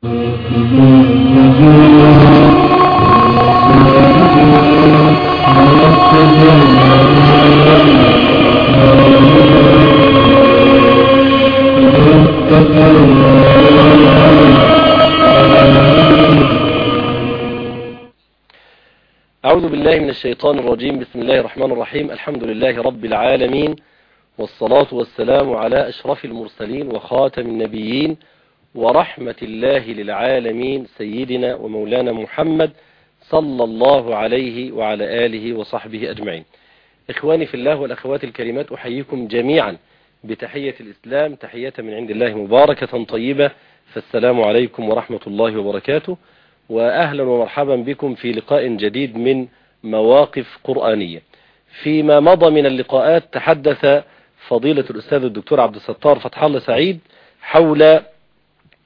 أعوذ بالله من الشيطان الرجيم. بسم الله الرحمن الرحيم. الحمد لله رب العالمين والصلاة والسلام على أشرف المرسلين وخاتم النبيين ورحمة الله للعالمين سيدنا ومولانا محمد صلى الله عليه وعلى آله وصحبه أجمعين. إخواني في الله والأخوات الكريمات أحييكم جميعا بتحية الإسلام تحية من عند الله مباركة طيبة. فالسلام عليكم ورحمة الله وبركاته. وأهلا ومرحبا بكم في لقاء جديد من مواقف قرآنية. فيما مضى من اللقاءات تحدث فضيلة الأستاذ الدكتور عبد الستار فتح الله سعيد حول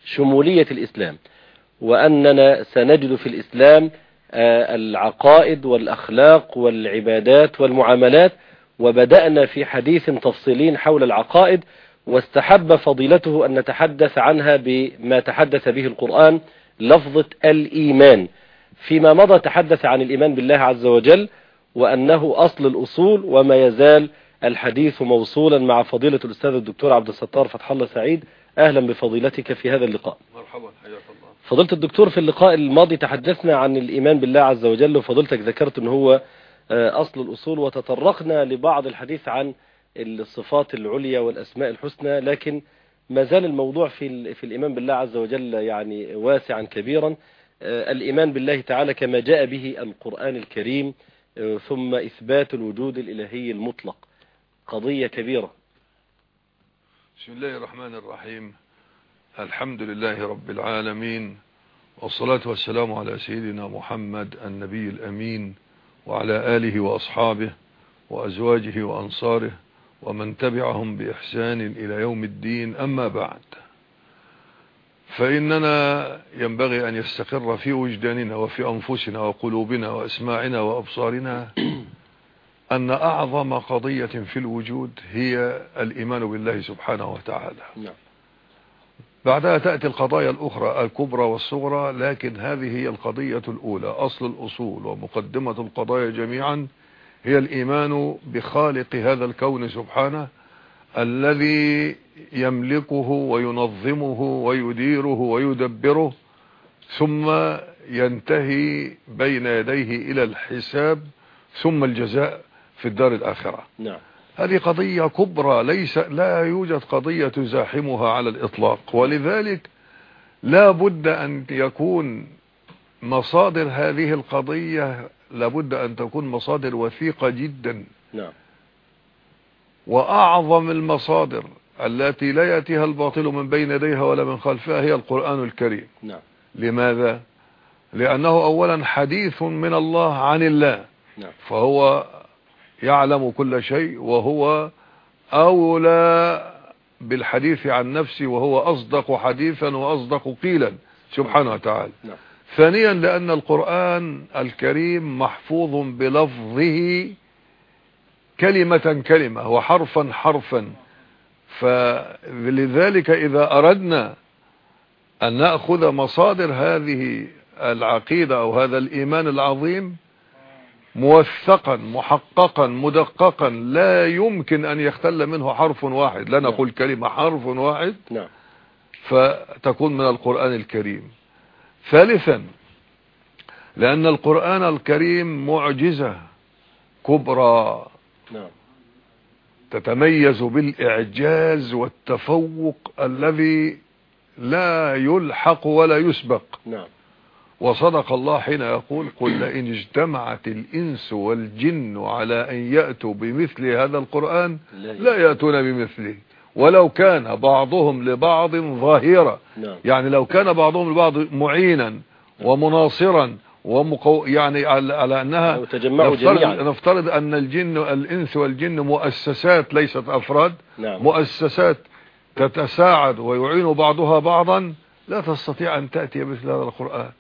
شمولية الإسلام وأننا سنجد في الإسلام العقائد والأخلاق والعبادات والمعاملات وبدأنا في حديث تفصيلين حول العقائد واستحب فضيلته أن نتحدث عنها بما تحدث به القرآن لفظة الإيمان. فيما مضى تحدث عن الإيمان بالله عز وجل وأنه أصل الأصول وما يزال الحديث موصولا مع فضيلة الأستاذ الدكتور عبد الستار فتح الله سعيد أهلا بفضيلتك في هذا اللقاء. مرحبا حياك الله. فضيلة الدكتور في اللقاء الماضي تحدثنا عن الإيمان بالله عز وجل وفضيلتك ذكرت أنه هو أصل الأصول وتطرقنا لبعض الحديث عن الصفات العليا والأسماء الحسنى لكن ما زال الموضوع في في الإيمان بالله عز وجل يعني واسعا كبيرا. الإيمان بالله تعالى كما جاء به القرآن الكريم ثم إثبات الوجود الإلهي المطلق. قضية كبيرة. بسم الله الرحمن الرحيم. الحمد لله رب العالمين والصلاة والسلام على سيدنا محمد النبي الأمين وعلى آله وأصحابه وأزواجه وأنصاره ومن تبعهم بإحسان إلى يوم الدين أما بعد. فإننا ينبغي أن يستقر في وجداننا وفي أنفسنا وقلوبنا وأسماعنا وأبصارنا أن أعظم قضية في الوجود هي الإيمان بالله سبحانه وتعالى. نعم. بعدها تأتي القضايا الأخرى الكبرى والصغرى لكن هذه هي القضية الأولى أصل الأصول ومقدمة القضايا جميعا هي الإيمان بخالق هذا الكون سبحانه الذي يملكه وينظمه ويديره ويدبره ثم ينتهي بين يديه إلى الحساب ثم الجزاء في الدار الآخرة. نعم. هذه قضية كبرى ليس لا يوجد قضية تزاحمها على الإطلاق ولذلك لا بد أن يكون مصادر هذه القضية لابد أن تكون مصادر وثيقة جدا. نعم. وأعظم المصادر التي لا يأتيها الباطل من بين يديها ولا من خلفها هي القرآن الكريم. نعم. لماذا؟ لأنه أولا حديث من الله عن الله نعم. فهو يعلم كل شيء وهو أولى بالحديث عن نفسه وهو أصدق حديثا وأصدق قيلا سبحانه وتعالى. نعم. ثانيا لأن القرآن الكريم محفوظ بلفظه كلمة كلمة وحرفا حرفا. فلذلك إذا أردنا أن نأخذ مصادر هذه العقيدة أو هذا الإيمان العظيم موثقا محققا مدققا لا يمكن أن يختل منه حرف واحد. لا نقول كلمة حرف واحد. نعم. فتكون من القرآن الكريم. ثالثا لأن القرآن الكريم معجزة كبرى. نعم. تتميز بالإعجاز والتفوق الذي لا يلحق ولا يسبق. نعم. وصدق الله حين يقول قل لئن اجتمعت الإنس والجن على أن يأتوا بمثل هذا القرآن لا يأتون بمثله. ولو كان بعضهم لبعض ظاهرا. نعم. يعني لو كان بعضهم لبعض معينا ومناصرا ومقو يعني على, على أنها لو تجمعوا نفترض, جميعا. نفترض أن الجن الإنس والجن مؤسسات ليست أفراد. نعم. مؤسسات تتساعد ويعين بعضها بعضا. لا تستطيع أن تأتي مثل هذا القرآن.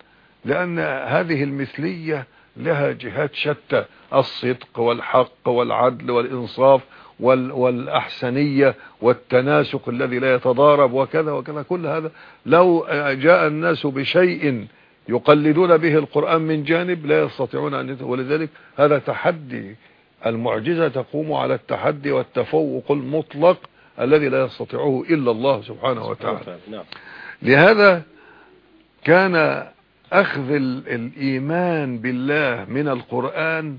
لأن هذه المثلية لها جهات شتى الصدق والحق والعدل والإنصاف وال والأحسنية والتناسق الذي لا يتضارب وكذا وكذا كل هذا لو جاء الناس بشيء يقلدون به القرآن من جانب لا يستطيعون أن ولذلك هذا تحدي المعجزة تقوم على التحدي والتفوق المطلق الذي لا يستطيعه إلا الله سبحانه وتعالى. نعم. لهذا كان أخذ الإيمان بالله من القرآن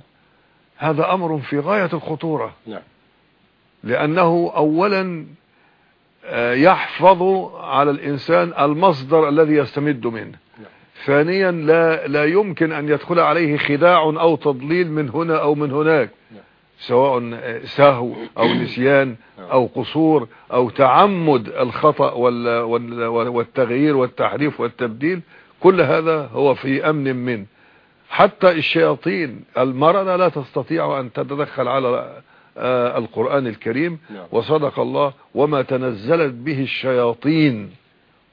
هذا أمر في غاية الخطورة. نعم. لأنه أولا يحفظ على الإنسان المصدر الذي يستمد منه. نعم. ثانيا لا لا يمكن أن يدخل عليه خداع أو تضليل من هنا أو من هناك. نعم. سواء سهو أو نسيان أو قصور أو تعمد الخطأ وال- وال- والتغيير والتحريف والتبديل. كل هذا هو في أمن منه حتى الشياطين المردة لا تستطيع أن تتدخل على آه، القرآن الكريم. نعم. وصدق الله وما تنزلت به الشياطين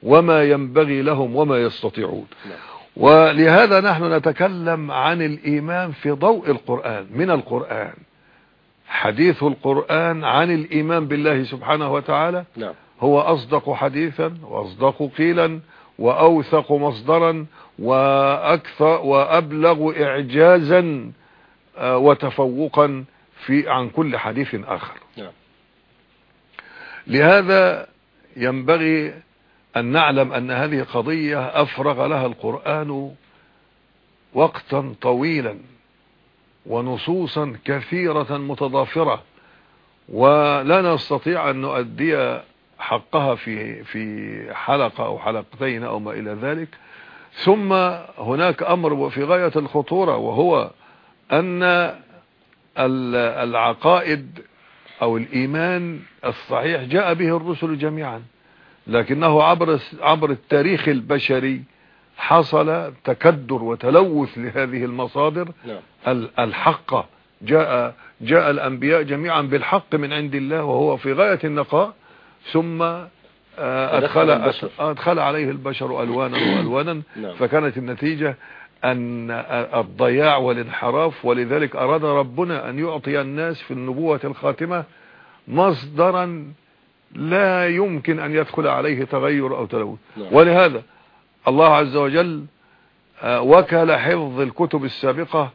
وما ينبغي لهم وما يستطيعون. نعم. ولهذا نحن نتكلم عن الإيمان في ضوء القرآن من القرآن. حديث القرآن عن الإيمان بالله سبحانه وتعالى نعم. هو أصدق حديثا وأصدق قيلا وأوثق مصدرا وأكثر وأبلغ إعجازا آه، وتفوقا في عن كل حديث آخر. نعم. لهذا ينبغي أن نعلم أن هذه قضية أفرغ لها القرآن وقتا طويلا ونصوصا كثيرة متضافرة ولا نستطيع أن نؤدي حقها في في حلقة أو حلقتين أو ما إلى ذلك. ثم هناك أمر في غاية الخطورة وهو أن ال- العقائد أو الإيمان الصحيح جاء به الرسل جميعا. لكنه عبر عبر التاريخ البشري حصل تكدر وتلوث لهذه المصادر. نعم. ال- الحق جاء جاء الأنبياء جميعا بالحق من عند الله وهو في غاية النقاء. ثم آه، أدخل, البشر. أدخل عليه البشر ألوانا وألوانا نعم. فكانت النتيجة أن الضياع والانحراف ولذلك أراد ربنا أن يعطي الناس في النبوة الخاتمة مصدرا لا يمكن أن يدخل عليه تغير أو تلوث نعم. ولهذا الله عز وجل آه، وكل حفظ الكتب السابقة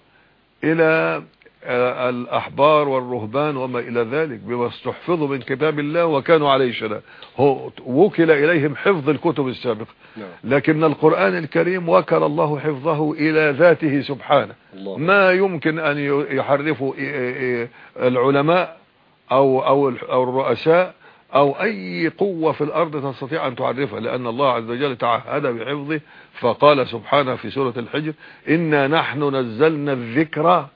إلى آه، الأحبار والرهبان وما إلى ذلك بما استحفظوا من كتاب الله وكانوا عليه شهداء هو وكل إليهم حفظ الكتب السابقة. نعم. لكن القرآن الكريم وكل الله حفظه إلى ذاته سبحانه. ما يمكن أن إيه العلماء أو, أو, أو الرؤساء أو أي قوة في الأرض تستطيع أن تعرفها لأن الله عز وجل تعهد بحفظه فقال سبحانه في سورة الحجر إنا نحن نزلنا الذكر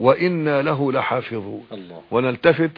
وإنا له لحافظون. الله. ونلتفت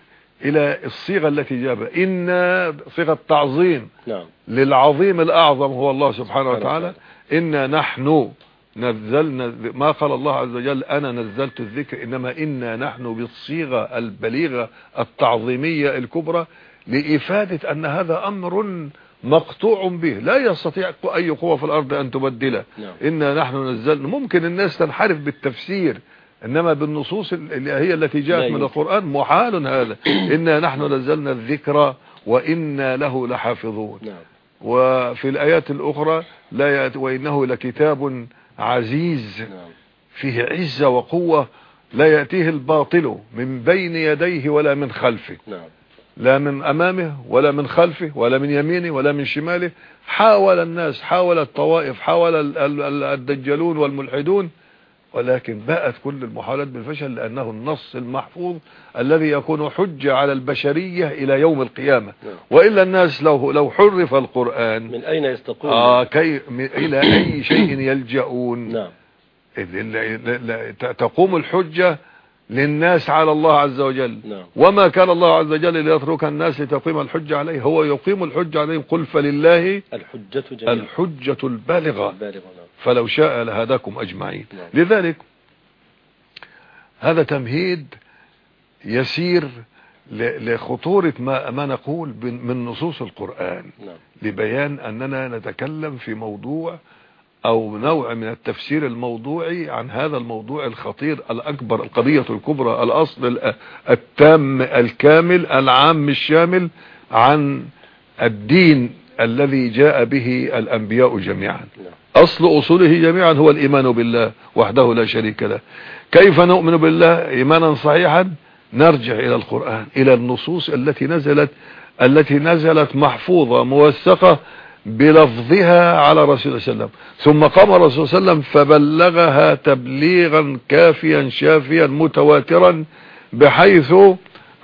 إلى الصيغة التي جابها إنا صيغة تعظيم. نعم. للعظيم الأعظم هو الله سبحانه سبحانه وتعالى. إنا نحن نزلنا ما قال الله عز وجل أنا نزلت الذكر إنما إنا نحن بالصيغة البليغة التعظيمية الكبرى لإفادة أن هذا أمر مقطوع به. لا يستطيع أي قوة في الأرض أن تبدله. نعم. إنا نحن نزلنا ممكن الناس تنحرف بالتفسير إنما بالنصوص اللي هي التي جاءت من. القرآن محال هذا. إنا نحن نزلنا الذكر وإنا له لحافظون. نعم. وفي الآيات الأخرى لا وإنه لكتاب عزيز. نعم. فيه عزة وقوة. لا يأتيه الباطل من بين يديه ولا من خلفه. نعم. لا من أمامه ولا من خلفه ولا من يمينه ولا من شماله. حاول الناس حاول الطوائف حاول ال- ال- ال- الدجالون والملحدون ولكن باءت كل المحاولات بالفشل لأنه النص المحفوظ الذي يكون حجة على البشرية إلى يوم القيامة. نعم. وإلا الناس لو لو حرف القرآن من أين يستقون آه كي إلى أي شيء يلجؤون. نعم. تقوم الحجة للناس على الله عز وجل. نعم. وما كان الله عز وجل ليترك الناس لتقيم الحجة عليه؟ هو يقيم الحجة عليهم قل فلله الحجة الحجة البالغة. البالغة نعم. فلو شاء لهداكم أجمعين. نعم. لذلك هذا تمهيد يسير لخطورة ما, ما نقول من نصوص القرآن. نعم. لبيان أننا نتكلم في موضوع أو نوع من التفسير الموضوعي عن هذا الموضوع الخطير الأكبر القضية الكبرى الأصل التام الكامل العام الشامل عن الدين الذي جاء به الأنبياء جميعا. أصل أصوله جميعا هو الإيمان بالله وحده لا شريك له. كيف نؤمن بالله ايمانا صحيحا؟ نرجع إلى القرآن إلى النصوص التي نزلت التي نزلت محفوظة موثقة بلفظها على رسول الله صلى الله عليه وسلم. ثم قام الرسول صلى الله عليه وسلم فبلغها تبليغا كافيا شافيا متواترا بحيث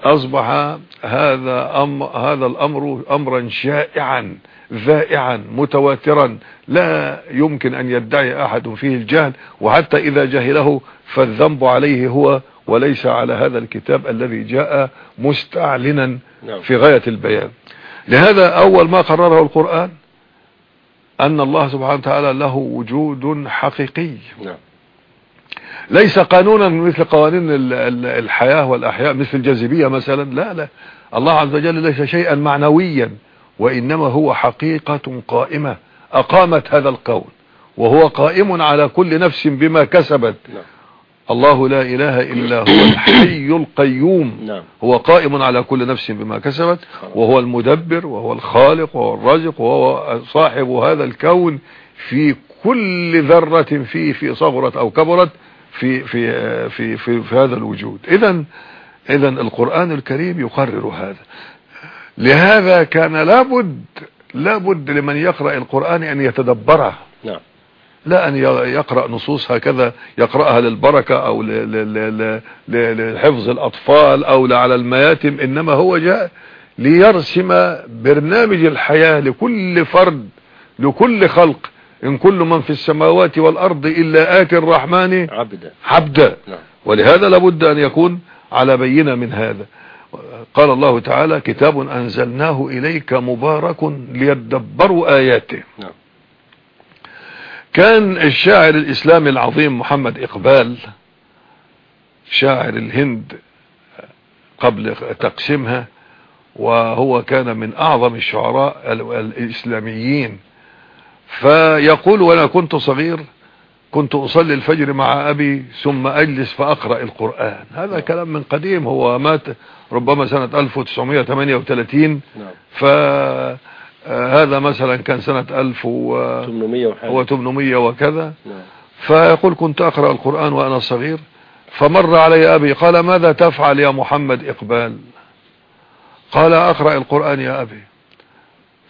أصبح هذا أم هذا الأمر امرا شائعا. ذائعا متواترا لا يمكن أن يدعي أحد فيه الجهل وحتى إذا جهله فالذنب عليه هو وليس على هذا الكتاب الذي جاء مستعلنا نعم. في غاية البيان. لهذا أول ما قرره القرآن أن الله سبحانه وتعالى له وجود حقيقي. نعم. ليس قانونا مثل قوانين ال- ال- الحياة والأحياء مثل الجاذبية مثلا لا لا. الله عز وجل ليس شيئا معنويا. وإنما هو حقيقة قائمة أقامت هذا القول وهو قائم على كل نفس بما كسبت. نعم. الله لا إله إلا هو الحي القيوم. نعم. هو قائم على كل نفس بما كسبت وهو المدبر وهو الخالق وهو الرازق وهو صاحب هذا الكون في كل ذرة فيه في صغرت أو كبرت في في في في, في هذا الوجود. اذا اذا القرآن الكريم يقرر هذا. لهذا كان لابد لابد لمن يقرأ القرآن أن يتدبره. نعم. لا أن ي- يقرأ نصوص هكذا يقرأها للبركة ل- لحفظ الأطفال أو على المياتم إنما هو جاء ليرسم برنامج الحياة لكل فرد لكل خلق. إن كل من في السماوات والأرض إلا آتي الرحمن عبدا. عبدا. نعم. ولهذا لابد أن يكون على بينة من هذا. قال الله تعالى كتاب أنزلناه إليك مبارك ليدبروا آياته. نعم. كان الشاعر الإسلامي العظيم محمد إقبال شاعر الهند قبل تقسيمها وهو كان من أعظم الشعراء ال- الإسلاميين. فيقول وأنا كنت صغير كنت أصلي الفجر مع أبي ثم أجلس فأقرأ القرآن. هذا كلام من قديم هو مات ربما سنة 1938 نعم. فهذا مثلا كان سنة 1000 و 800 وحاجة. هو 800 وكذا. نعم. فيقول كنت أقرأ القرآن وأنا صغير فمر علي أبي قال ماذا تفعل يا محمد إقبال؟ قال أقرأ القرآن يا أبي.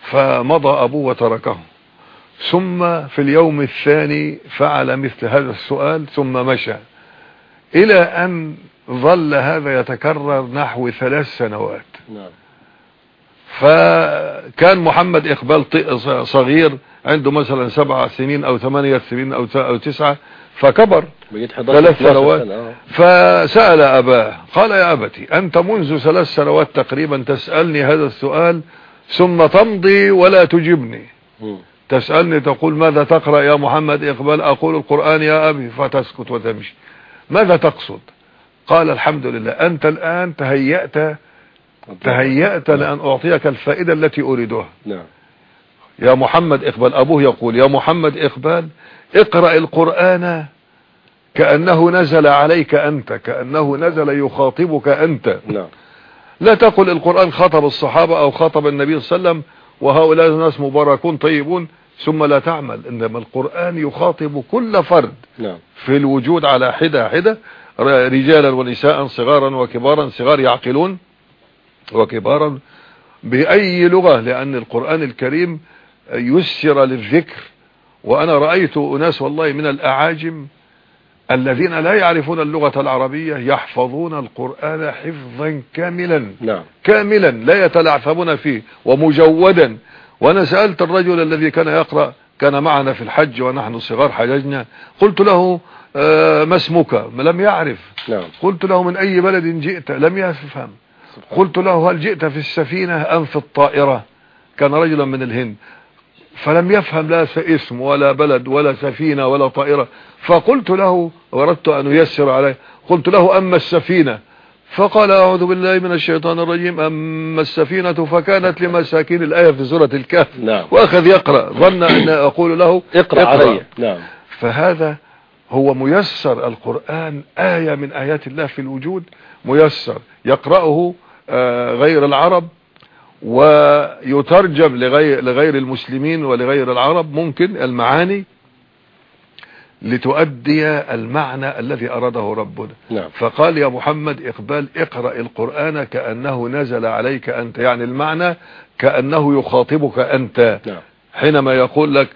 فمضى أبوه وتركه. ثم في اليوم الثاني فعل مثل هذا السؤال ثم مشى. إلى أن ظل هذا يتكرر نحو ثلاث سنوات. نعم. فكان محمد إقبال صغير عنده مثلا سبع سنين أو ثمانية سنين أو أو تسعة فكبر بقيت 11 ثلاث 12 سنوات. آه. فسأل أباه قال يا أبتي أنت منذ ثلاث سنوات تقريبا تسألني هذا السؤال ثم تمضي ولا تجبني. تسألني تقول ماذا تقرأ يا محمد؟ إقبال أقول القرآن يا أبي فتسكت وتمشي. ماذا تقصد؟ قال الحمد لله. أنت الآن تهيأت تهيأت لأن أعطيك الفائدة التي أريدها. نعم. يا محمد إقبال. أبوه يقول يا محمد إقبال اقرأ القرآن كأنه نزل عليك أنت كأنه نزل يخاطبك أنت. نعم. لا تقل القرآن خاطب الصحابة أو خاطب النبي صلى الله عليه وسلم وهؤلاء الناس مباركون طيبون ثم لا تعمل. إنما القرآن يخاطب كل فرد نعم. في الوجود على حدة حدة. رجالا ونساء صغارا وكبارا صغار يعقلون وكبارا بأي لغة لأن القرآن الكريم يسر للذكر. وأنا رأيت أناس والله من الأعاجم الذين لا يعرفون اللغة العربية يحفظون القرآن حفظا كاملا. نعم. كاملا لا يتلعثمون فيه ومجودا. وأنا سألت الرجل الذي كان يقرأ كان معنا في الحج ونحن صغار حججنا قلت له آه، ما اسمك؟ لم يعرف. نعم. قلت له من أي بلد جئت؟ لم يفهم. قلت له هل جئت في السفينة أم في الطائرة؟ كان رجلا من الهند. فلم يفهم لا اسم ولا بلد ولا سفينة ولا طائرة. فقلت له وردت أن يسر عليه قلت له أما السفينة؟ فقال أعوذ بالله من الشيطان الرجيم أما السفينة فكانت لمساكين الآية في سورة الكهف. نعم. وأخذ يقرأ ظن أن أقول له اقرأ. علي. نعم. فهذا هو ميسر القرآن آية من آيات الله في الوجود ميسر. يقرأه آه، غير العرب ويترجم لغير, لغير المسلمين ولغير العرب ممكن المعاني لتؤدي المعنى الذي أراده ربنا. نعم. فقال يا محمد إقبال اقرأ القرآن كأنه نزل عليك أنت يعني المعنى كأنه يخاطبك أنت. نعم. حينما يقول لك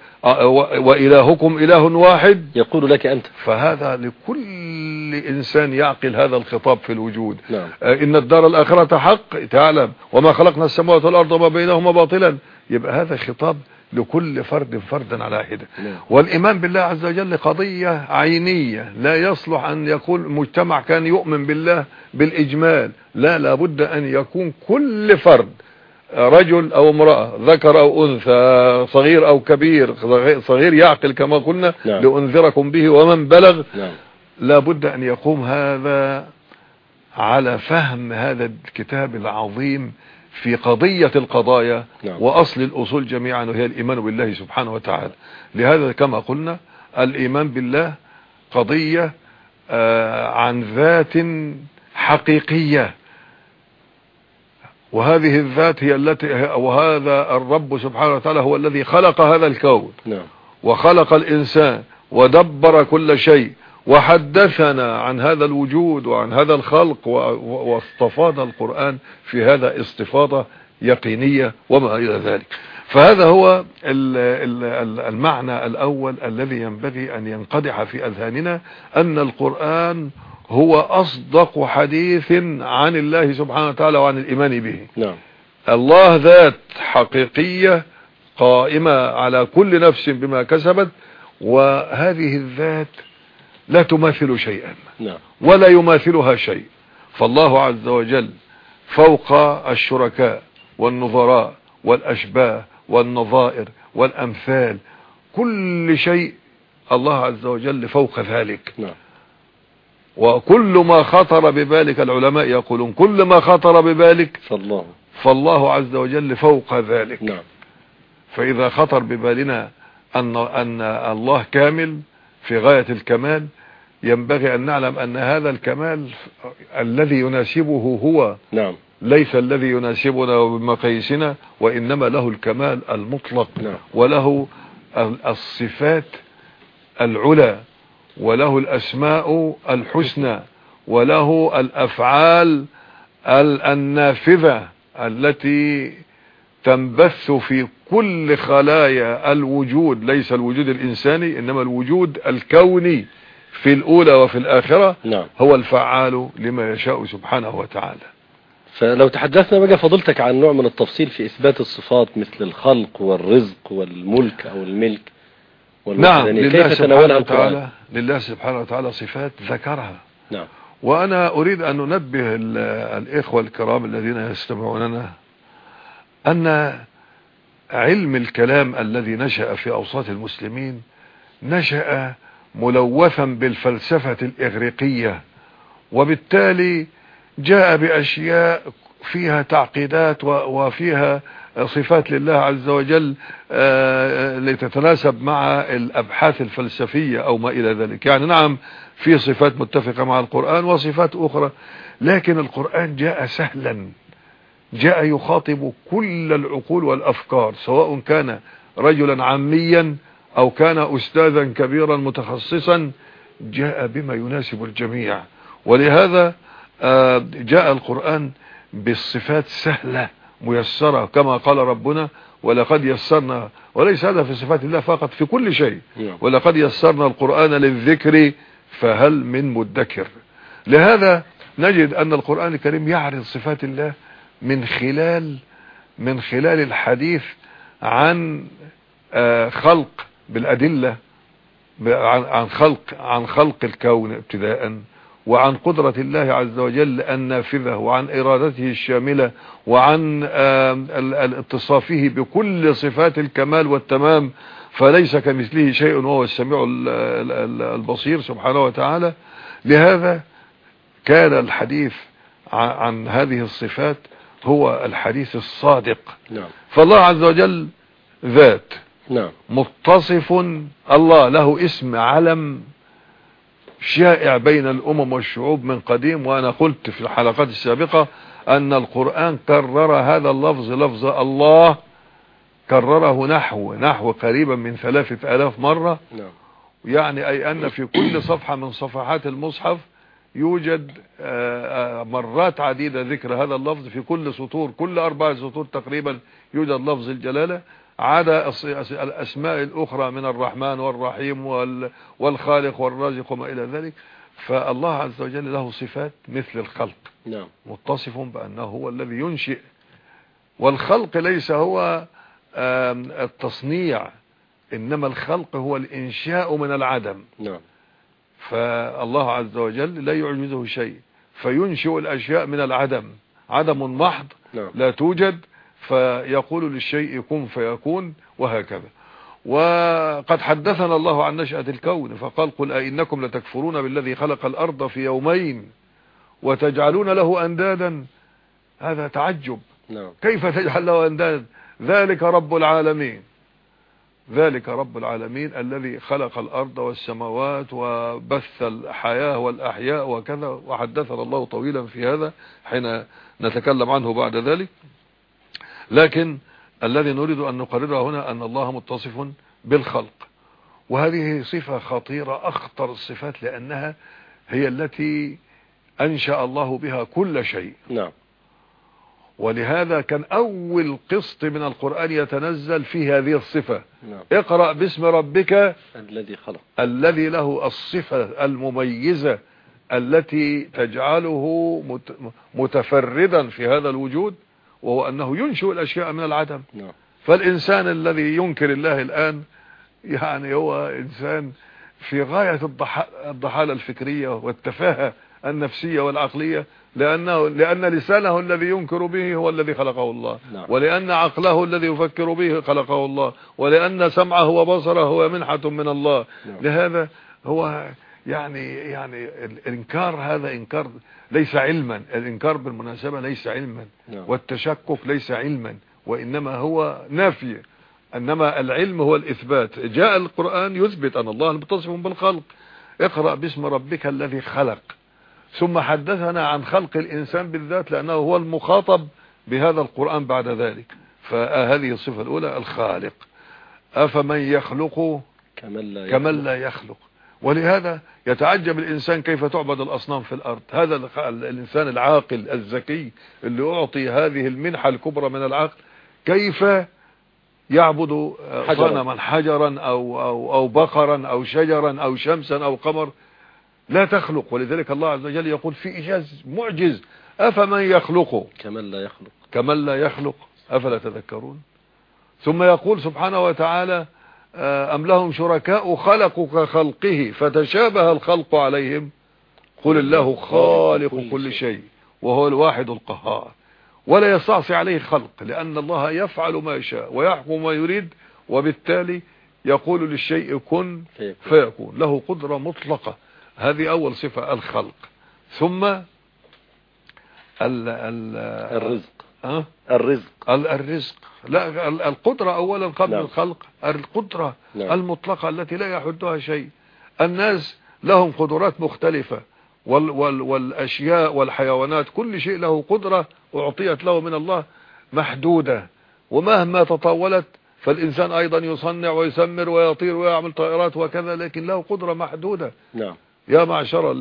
وإلهكم إله واحد؟ يقول لك أنت. فهذا لكل إنسان يعقل هذا الخطاب في الوجود. نعم. آه، إن الدار الآخرة حق تعلم. وما خلقنا السماوات والأرض وما بينهما باطلا. يبقى هذا خطاب لكل فرد فردا على حدة. نعم. والإيمان بالله عز وجل قضية عينية. لا يصلح أن يكون مجتمع كان يؤمن بالله بالإجمال. لا لابد أن يكون كل فرد رجل أو امرأة ذكر أو أنثى صغير أو كبير صغير يعقل كما قلنا. نعم. لأنذركم به ومن بلغ. نعم. لابد أن يقوم هذا على فهم هذا الكتاب العظيم في قضية القضايا نعم. وأصل الأصول جميعا وهي الإيمان بالله سبحانه وتعالى. لهذا كما قلنا الإيمان بالله قضية آه، عن ذات حقيقية. وهذه الذات هي التي وهذا الرب سبحانه وتعالى هو الذي خلق هذا الكون. نعم. وخلق الإنسان ودبر كل شيء. وحدثنا عن هذا الوجود وعن هذا الخلق واستفاض القرآن في هذا استفاضة يقينية وما إلى ذلك. فهذا هو ال- ال- ال- المعنى الأول الذي ينبغي أن ينقدح في أذهاننا أن القرآن هو أصدق حديث عن الله سبحانه وتعالى وعن الإيمان به. نعم. الله ذات حقيقية قائمة على كل نفس بما كسبت وهذه الذات لا تماثل شيئا. نعم. ولا يماثلها شيء. فالله عز وجل فوق الشركاء والنظراء والأشباه والنظائر والأمثال كل شيء الله عز وجل فوق ذلك. نعم. وكل ما خطر ببالك العلماء يقولون كل ما خطر ببالك فالله. فالله عز وجل فوق ذلك. نعم. فإذا خطر ببالنا أن, أن الله كامل في غاية الكمال ينبغي أن نعلم أن هذا الكمال الذي يناسبه هو نعم ليس الذي يناسبنا بمقاييسنا وإنما له الكمال المطلق نعم. وله ال- الصفات العلى وله الأسماء الحسنى وله الأفعال ال- النافذة التي تنبث في كل خلايا الوجود ليس الوجود الإنساني إنما الوجود الكوني في الأولى وفي الآخرة نعم. هو الفعال لما يشاء سبحانه وتعالى. فلو تحدثنا بقى فضلتك عن نوع من التفصيل في إثبات الصفات مثل الخلق والرزق والملك أو الملك نعم. لله سبحانه وتعالى لله سبحانه وتعالى صفات ذكرها. نعم. وأنا أريد أن ننبه ال- الإخوة الكرام الذين يستمعوننا أن علم الكلام الذي نشأ في أوساط المسلمين نشأ ملوثا بالفلسفة الإغريقية وبالتالي جاء بأشياء فيها تعقيدات وفيها صفات لله عز وجل آه، لتتناسب مع الأبحاث الفلسفية أو ما إلى ذلك. يعني نعم في صفات متفقة مع القرآن وصفات أخرى لكن القرآن جاء سهلا. جاء يخاطب كل العقول والأفكار سواء كان رجلا عاميا أو كان أستاذا كبيرا متخصصا جاء بما يناسب الجميع. ولهذا آه، جاء القرآن بالصفات سهلة ميسرة كما قال ربنا ولقد يسرنا وليس هذا في صفات الله فقط في كل شيء. ولقد يسرنا القرآن للذكر فهل من مدكر؟ لهذا نجد أن القرآن الكريم يعرض صفات الله من خلال من خلال الحديث عن آه، خلق بالأدلة عن خلق عن خلق الكون ابتداء وعن قدرة الله عز وجل النافذة وعن إرادته الشاملة وعن ال- اتصافه بكل صفات الكمال والتمام فليس كمثله شيء وهو السميع ال- ال- ال- البصير سبحانه وتعالى. لهذا كان الحديث عن هذه الصفات هو الحديث الصادق. نعم. فالله عز وجل ذات نعم. متصف الله له اسم علم شائع بين الأمم والشعوب من قديم وأنا قلت في الحلقات السابقة أن القرآن كرر هذا اللفظ لفظ الله كرره نحو نحو قريبا من ثلاثة آلاف مرة. نعم. يعني أي أن في كل صفحة من صفحات المصحف يوجد آه، آه، مرات عديدة ذكر هذا اللفظ في كل سطور كل أربع سطور تقريبا يوجد لفظ الجلالة عدا الأسماء الأخرى من الرحمن والرحيم والخالق والرازق وما إلى ذلك. فالله عز وجل له صفات مثل الخلق. نعم. متصف بأنه هو الذي ينشئ. والخلق ليس هو التصنيع إنما الخلق هو الإنشاء من العدم. نعم. فالله عز وجل لا يعجزه شيء. فينشئ الأشياء من العدم. عدم محض نعم. لا توجد. فيقول للشيء كن فيكون وهكذا. وقد حدثنا الله عن نشأة الكون. فقال قل أئنكم لتكفرون بالذي خلق الأرض في يومين وتجعلون له أندادا. هذا تعجب. نعم. كيف تجعل له أندادا؟ ذلك رب العالمين. ذلك رب العالمين الذي خلق الأرض والسماوات وبث الحياة والأحياء وكذا وحدثنا الله طويلا في هذا حين نتكلم عنه بعد ذلك. لكن الذي نريد أن نقرره هنا أن الله متصف بالخلق. وهذه صفة خطيرة أخطر الصفات لأنها هي التي أنشأ الله بها كل شيء. نعم. ولهذا كان أول قسط من القرآن يتنزل في هذه الصفة نعم. اقرأ باسم ربك الذي خلق الذي له الصفة المميزة التي تجعله متفردا في هذا الوجود وهو أنه ينشئ الأشياء من العدم نعم. فالإنسان الذي ينكر الله الآن يعني هو إنسان في غاية الضحالة الفكرية والتفاهة النفسية والعقلية لأنه لأن لسانه الذي ينكر به هو الذي خلقه الله. نعم. ولأن عقله الذي يفكر به خلقه الله. ولأن سمعه وبصره هو منحة من الله. نعم. لهذا هو يعني يعني الإنكار هذا إنكار ليس علما. الإنكار بالمناسبة ليس علما. نعم. والتشكك ليس علما. وإنما هو نافي إنما العلم هو الإثبات. جاء القرآن يثبت أن الله متصف بالخلق. اقرأ باسم ربك الذي خلق. ثم حدثنا عن خلق الإنسان بالذات لأنه هو المخاطب بهذا القرآن بعد ذلك. فهذه الصفة الأولى الخالق. أفمن يخلق كمن لا كمن لا يخلق. ولهذا يتعجب الإنسان كيف تعبد الأصنام في الأرض. هذا الإنسان العاقل الذكي اللي أعطي هذه المنحة الكبرى من العقل. كيف يعبد صنما حجرا أو, أو, أو بقرا أو شجرا أو شمسا أو قمر لا تخلق. ولذلك الله عز وجل يقول في إجاز معجز. أفمن يخلق؟ كمن لا يخلق. كمن لا يخلق. أفلا تذكرون؟ ثم يقول سبحانه وتعالى آه، أم لهم شركاء خلقوا كخلقه فتشابه الخلق عليهم؟ قل الله خالق كل شيء. وهو الواحد القهار. ولا يستعصي عليه خلق لأن الله يفعل ما يشاء ويحكم ما يريد وبالتالي يقول للشيء كن فيكون. له قدرة مطلقة. هذه أول صفة الخلق. ثم ال ال الرزق. أه؟ الرزق. الرزق. لا القدرة اولا قبل نعم. الخلق. القدرة نعم. المطلقة التي لا يحدها شيء. الناس لهم قدرات مختلفة. وال وال والأشياء والحيوانات كل شيء له قدرة أعطيت له من الله محدودة. ومهما تطاولت فالإنسان أيضا يصنع ويسمر ويطير ويعمل طائرات وكذا لكن له قدرة محدودة. نعم. يا معشر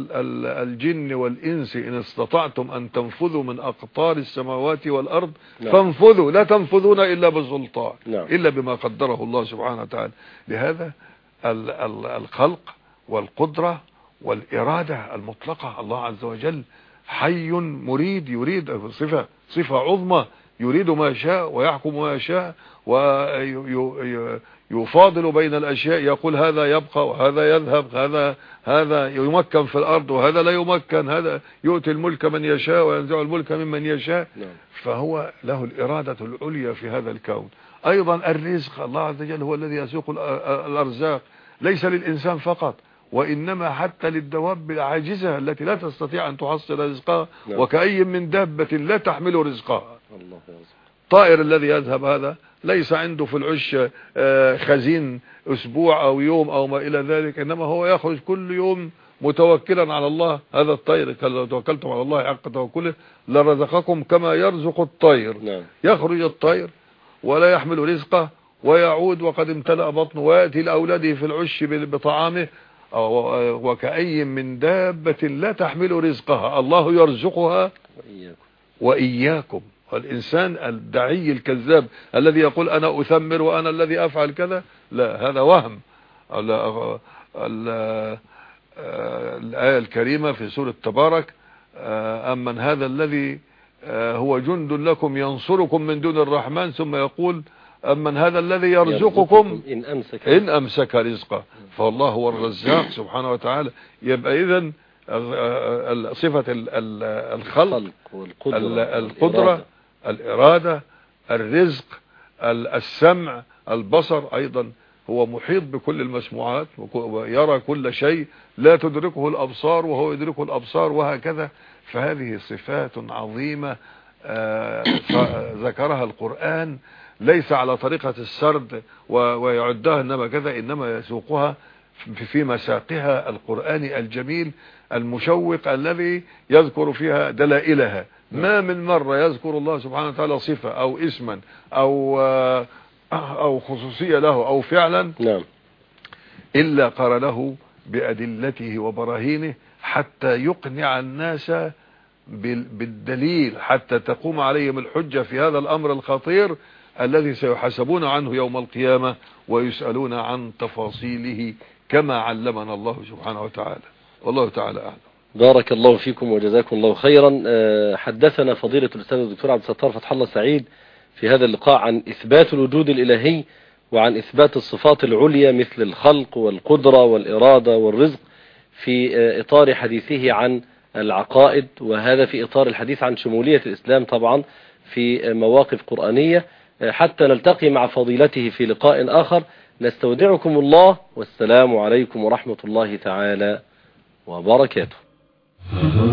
الجن والإنس إن استطعتم أن تنفذوا من أقطار السماوات والأرض نعم. فانفذوا لا تنفذون إلا بسلطان نعم. إلا بما قدره الله سبحانه وتعالى لهذا الخلق والقدرة والإرادة المطلقة الله عز وجل حي مريد يريد صفة صفة عظمى يريد ما شاء ويحكم ما يشاء يفاضل بين الأشياء يقول هذا يبقى وهذا يذهب هذا هذا يمكن في الأرض وهذا لا يمكن هذا يؤتي الملك من يشاء وينزع الملك ممن يشاء. نعم. فهو له الإرادة العليا في هذا الكون. أيضا الرزق الله عز وجل هو الذي يسوق الأرزاق. ليس للإنسان فقط وإنما حتى للدواب العاجزة التي لا تستطيع أن تحصل رزقها. نعم. وكأي من دابة لا تحمل رزقها. الطائر الذي يذهب هذا ليس عنده في العش آه، خزين أسبوع أو يوم أو ما إلى ذلك إنما هو يخرج كل يوم متوكلا على الله. هذا الطير قال لو توكلتم على الله حق توكله لرزقكم كما يرزق الطير. نعم. يخرج الطير ولا يحمل رزقه ويعود وقد امتلأ بطنه ويأتي لأولاده في العش بطعامه وكأي من دابة لا تحمل رزقها. الله يرزقها وإياكم. والإنسان الدعي الكذاب الذي يقول أنا أثمر وأنا الذي أفعل كذا لا هذا وهم. ال- ال- آه، الآية الكريمة في سورة تبارك آه، أمن هذا الذي آه، هو جند لكم ينصركم من دون الرحمن ثم يقول أمن هذا الذي يرزقكم إن أمسك إن أمسك رزقه. فالله هو الرزاق سبحانه وتعالى. يبقى إذن صفة ال- ال- الخلق القدرة. الإرادة الرزق ال- السمع البصر أيضا. هو محيط بكل المسموعات ويرى كل شيء. لا تدركه الأبصار وهو يدركه الأبصار وهكذا. فهذه صفات عظيمة آه، ذكرها القرآن. ليس على طريقة السرد ويعدها إنما كذا إنما يسوقها في- مساقها القرآني الجميل المشوق الذي يذكر فيها دلائلها. ما من مرة يذكر الله سبحانه وتعالى صفة أو اسما أو آه، أو خصوصية له أو فعلا نعم. إلا قرنه بأدلته وبراهينه حتى يقنع الناس بال- بالدليل حتى تقوم عليهم الحجة في هذا الأمر الخطير الذي سيحاسبون عنه يوم القيامة ويسألون عن تفاصيله كما علمنا الله سبحانه وتعالى. والله تعالى أعلم. بارك الله فيكم وجزاكم الله خيرا. آه، حدثنا فضيلة الأستاذ الدكتور عبد الستار فتح الله سعيد في هذا اللقاء عن إثبات الوجود الإلهي وعن إثبات الصفات العليا مثل الخلق والقدرة والإرادة والرزق في آه، إطار حديثه عن العقائد وهذا في إطار الحديث عن شمولية الإسلام طبعا في آه، مواقف قرآنية. حتى نلتقي مع فضيلته في لقاء آخر. نستودعكم الله والسلام عليكم ورحمة الله تعالى وبركاته. Thank you.